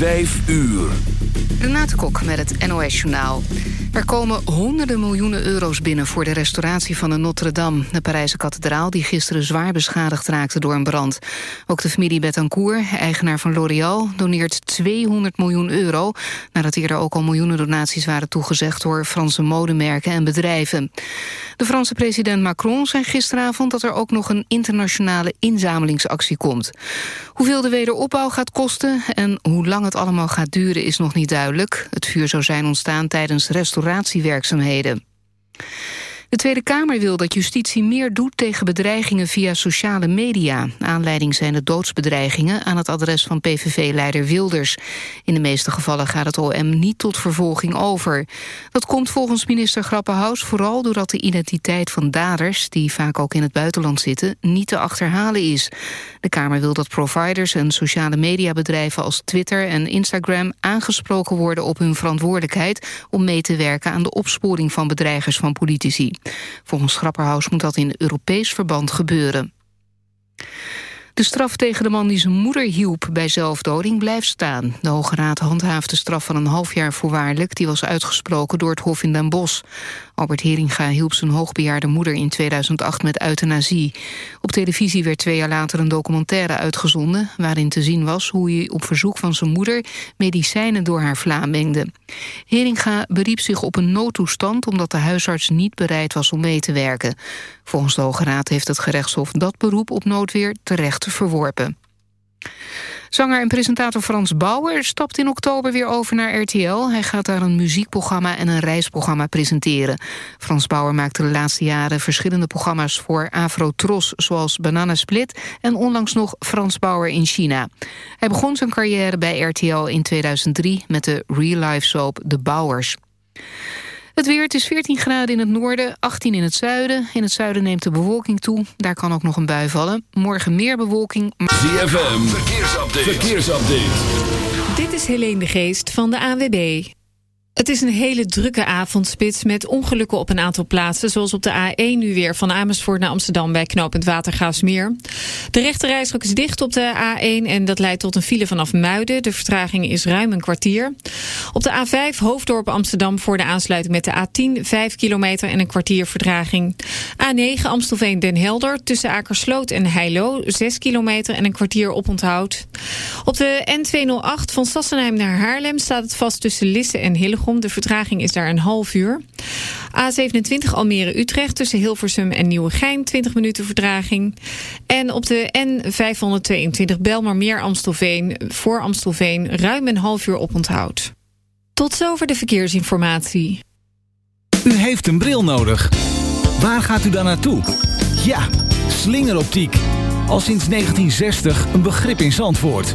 5 uur. Renate Kok met het NOS Journaal. Er komen honderden miljoenen euro's binnen voor de restauratie van de Notre-Dame... de Parijse kathedraal die gisteren zwaar beschadigd raakte door een brand. Ook de familie Betancourt, eigenaar van L'Oréal... doneert 200 miljoen euro... nadat eerder ook al miljoenen donaties waren toegezegd... door Franse modemerken en bedrijven. De Franse president Macron zei gisteravond... dat er ook nog een internationale inzamelingsactie komt. Hoeveel de wederopbouw gaat kosten en hoe lang het allemaal gaat duren is nog niet duidelijk. Het vuur zou zijn ontstaan tijdens restauratiewerkzaamheden. De Tweede Kamer wil dat justitie meer doet tegen bedreigingen via sociale media. Aanleiding zijn de doodsbedreigingen aan het adres van PVV-leider Wilders. In de meeste gevallen gaat het OM niet tot vervolging over. Dat komt volgens minister Grappenhaus vooral doordat de identiteit van daders... die vaak ook in het buitenland zitten, niet te achterhalen is. De Kamer wil dat providers en sociale mediabedrijven als Twitter en Instagram... aangesproken worden op hun verantwoordelijkheid... om mee te werken aan de opsporing van bedreigers van politici. Volgens Grapperhaus moet dat in Europees verband gebeuren. De straf tegen de man die zijn moeder hielp bij zelfdoding blijft staan. De Hoge Raad handhaaft de straf van een half jaar voorwaardelijk... die was uitgesproken door het Hof in Den Bosch. Albert Heringa hielp zijn hoogbejaarde moeder in 2008 met euthanasie. Op televisie werd twee jaar later een documentaire uitgezonden... waarin te zien was hoe hij op verzoek van zijn moeder... medicijnen door haar vla mengde. Heringa beriep zich op een noodtoestand... omdat de huisarts niet bereid was om mee te werken. Volgens de Hoge Raad heeft het gerechtshof dat beroep op noodweer terecht verworpen. Zanger en presentator Frans Bauer stapt in oktober weer over naar RTL. Hij gaat daar een muziekprogramma en een reisprogramma presenteren. Frans Bauer maakte de laatste jaren verschillende programma's voor Afro-Tros... zoals Banana Split en onlangs nog Frans Bauer in China. Hij begon zijn carrière bij RTL in 2003 met de real-life soap The Bauers. Het weer, het is 14 graden in het noorden, 18 in het zuiden. In het zuiden neemt de bewolking toe. Daar kan ook nog een bui vallen. Morgen meer bewolking. ZFM, verkeersupdate. verkeersupdate. Dit is Helene de Geest van de ANWB. Het is een hele drukke avondspits met ongelukken op een aantal plaatsen... zoals op de A1 nu weer van Amersfoort naar Amsterdam... bij knooppunt Watergaasmeer. De rechterrijstrook is dicht op de A1 en dat leidt tot een file vanaf Muiden. De vertraging is ruim een kwartier. Op de A5 Hoofddorp Amsterdam voor de aansluiting met de A10... 5 kilometer en een kwartier vertraging. A9 Amstelveen Den Helder tussen Akersloot en Heilo... 6 kilometer en een kwartier oponthoud. Op de N208 van Sassenheim naar Haarlem staat het vast tussen Lisse en Hillegom de vertraging is daar een half uur. A27 Almere-Utrecht tussen Hilversum en Nieuwegein 20 minuten vertraging. En op de N522 Belmarmeer-Amstelveen voor Amstelveen ruim een half uur oponthoud. Tot zover de verkeersinformatie. U heeft een bril nodig. Waar gaat u dan naartoe? Ja, slingeroptiek. Al sinds 1960 een begrip in Zandvoort.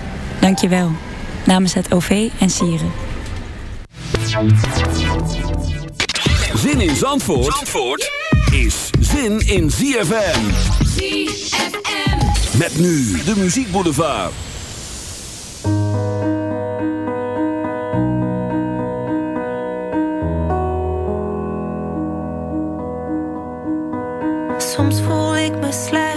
Dankjewel. Namens het OV en Sieren. Zin in Zandvoort, Zandvoort is zin in ZFM. ZFM. Met nu de muziekboulevard. Soms voel ik me slecht.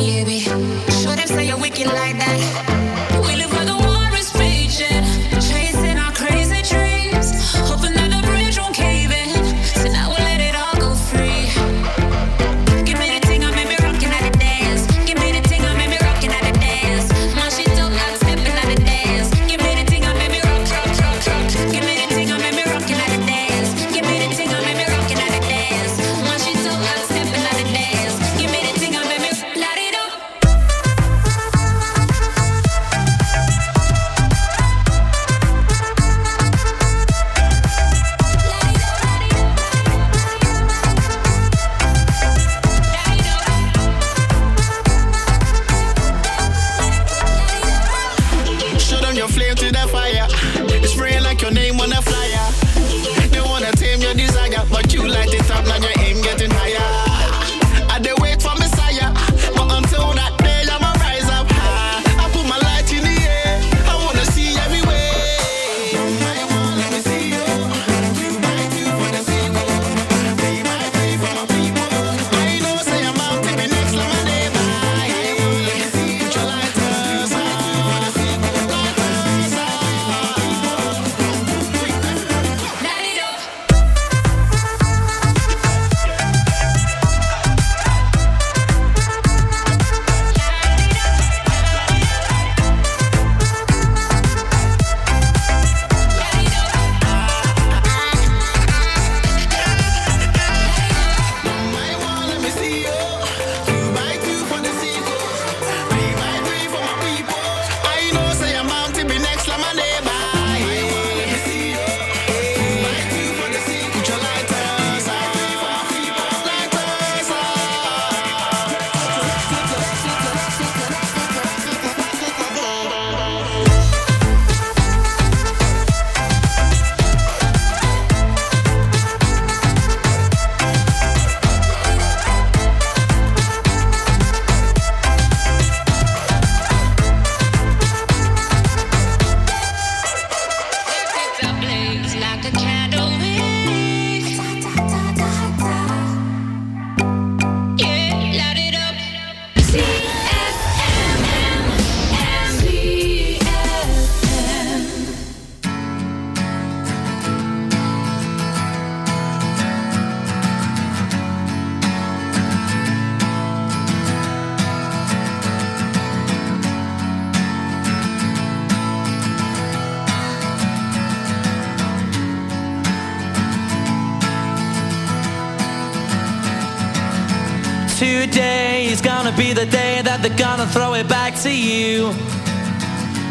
baby. Should say you're wicked like that.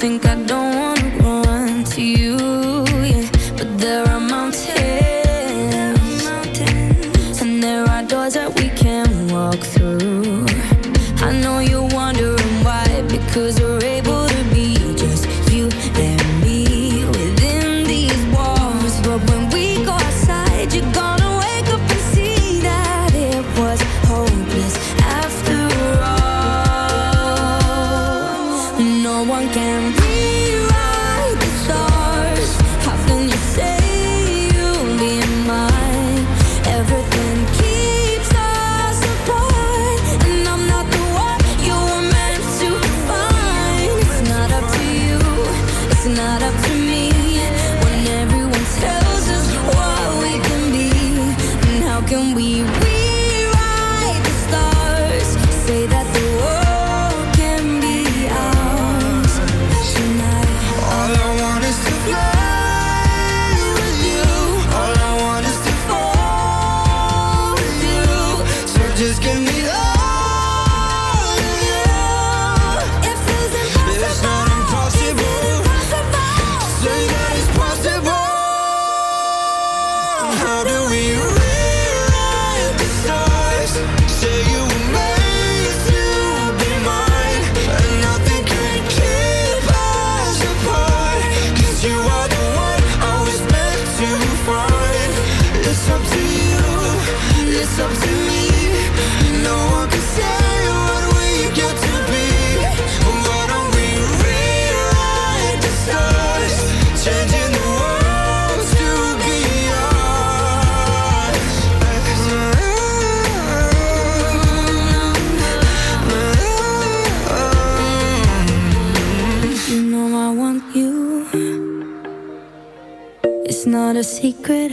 think I don't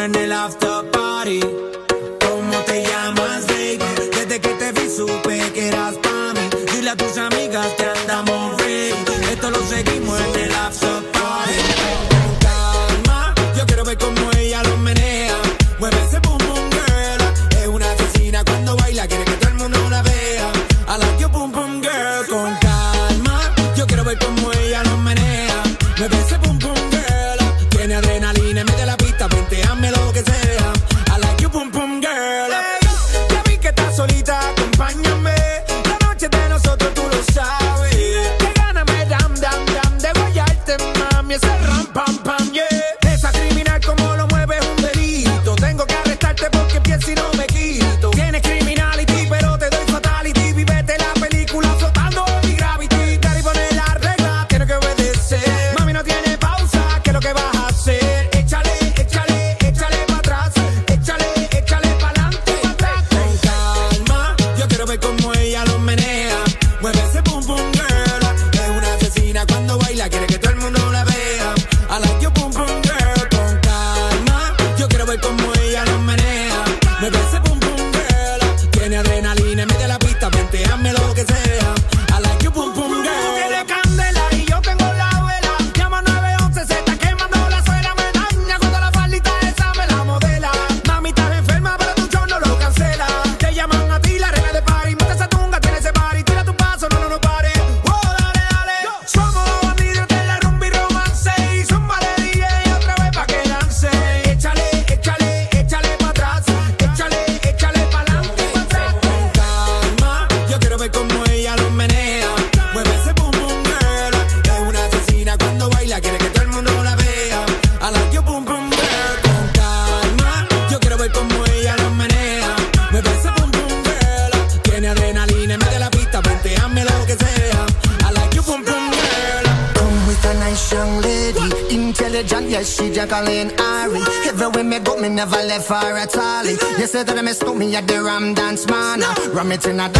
and they laughed in a,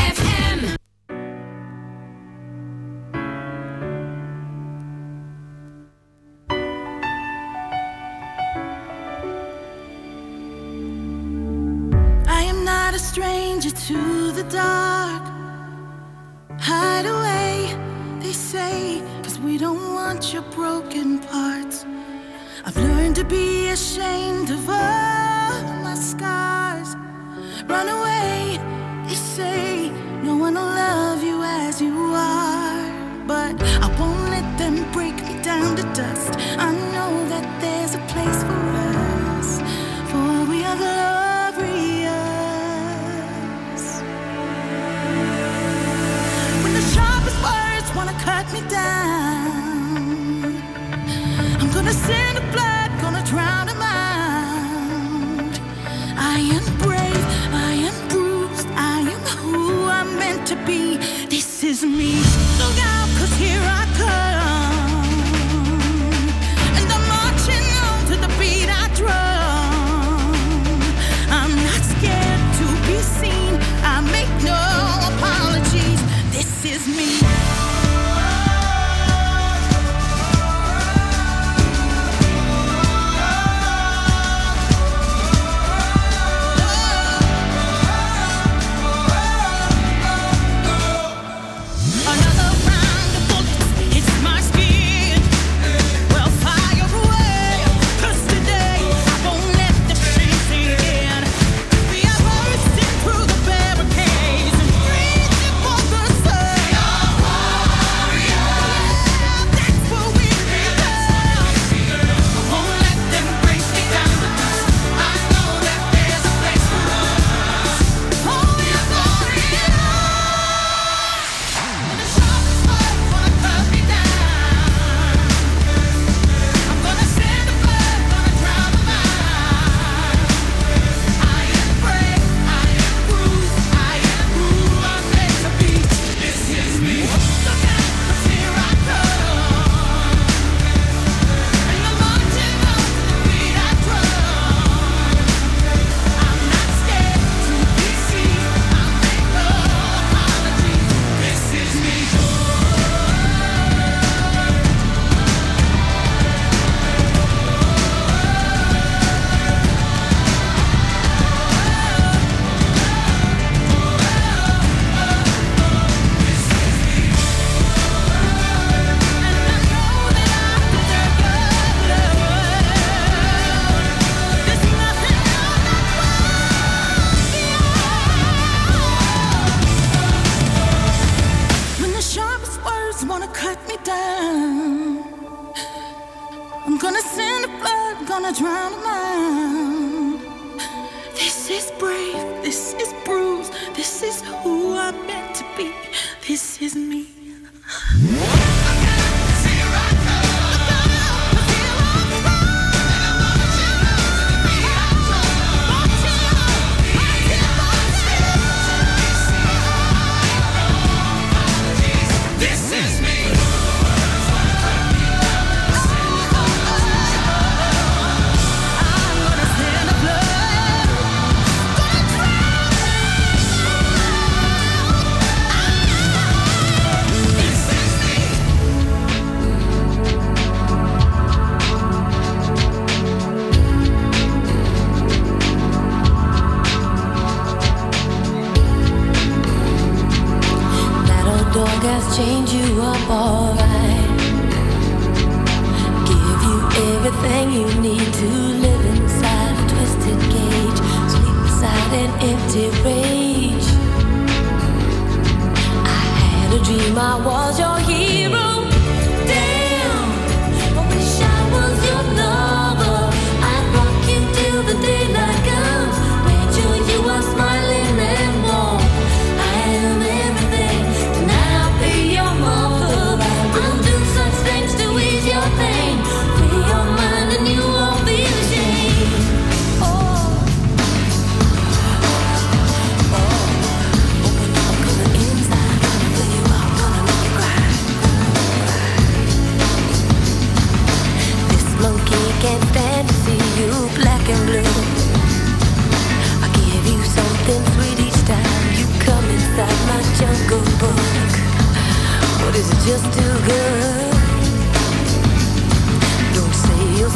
this is me.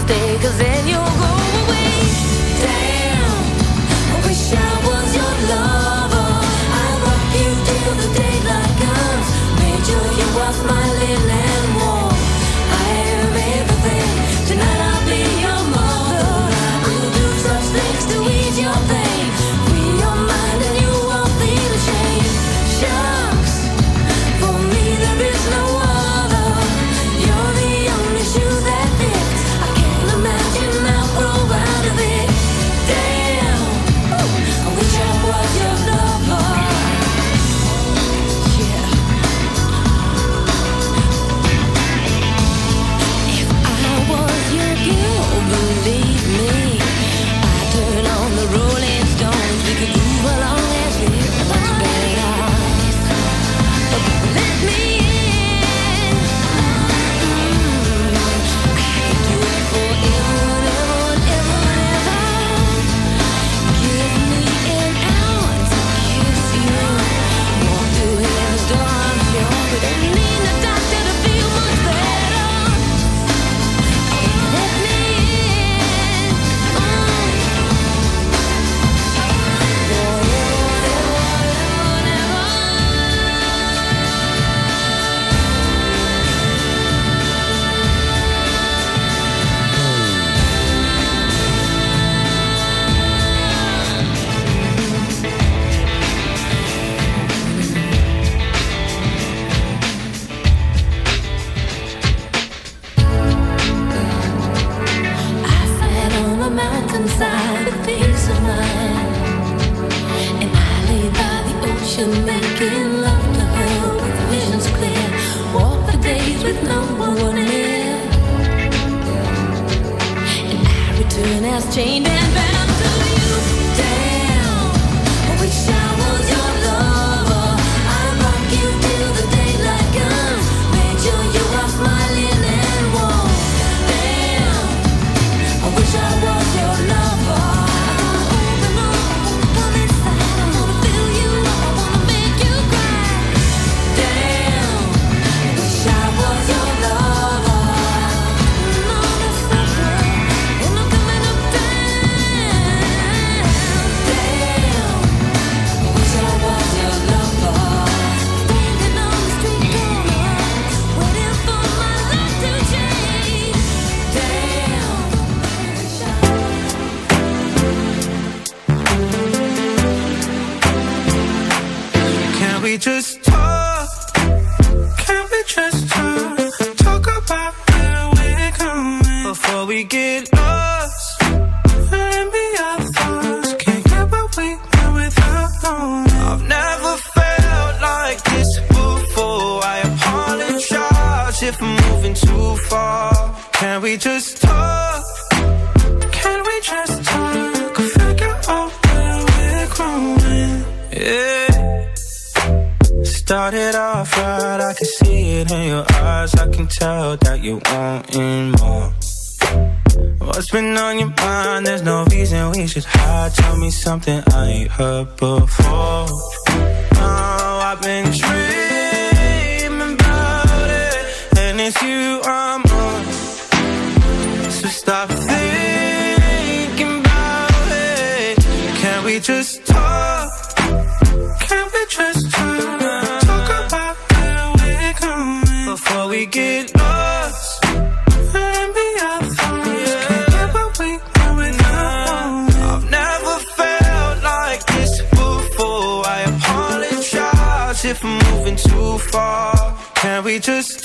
stay cause chained in stop thinking about it. Can we just talk? Can we just talk? Talk about where we're going before we get lost. And be our thoughts. Can't get what we want without I've never felt like this before. I apologize if I'm moving too far. Can we just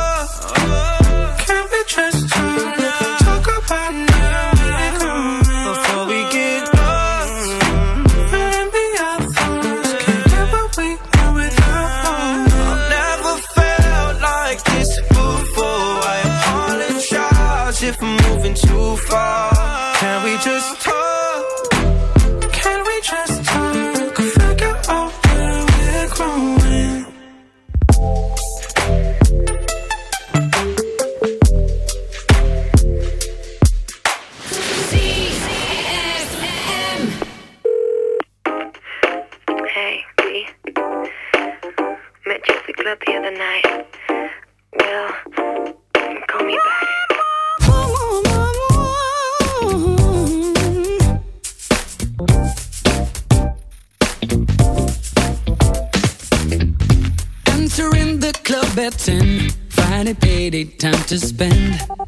Club at 10. Friday payday, time to spend. Spend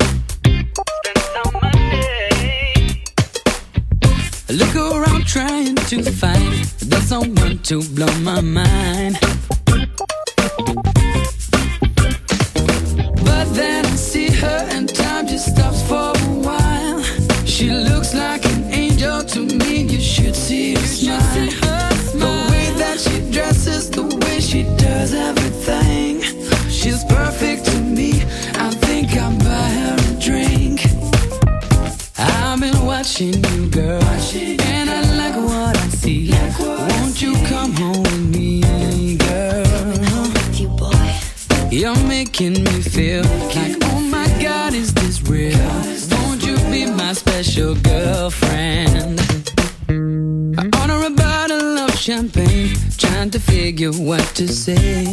look around trying to find the someone to blow my mind. what to say.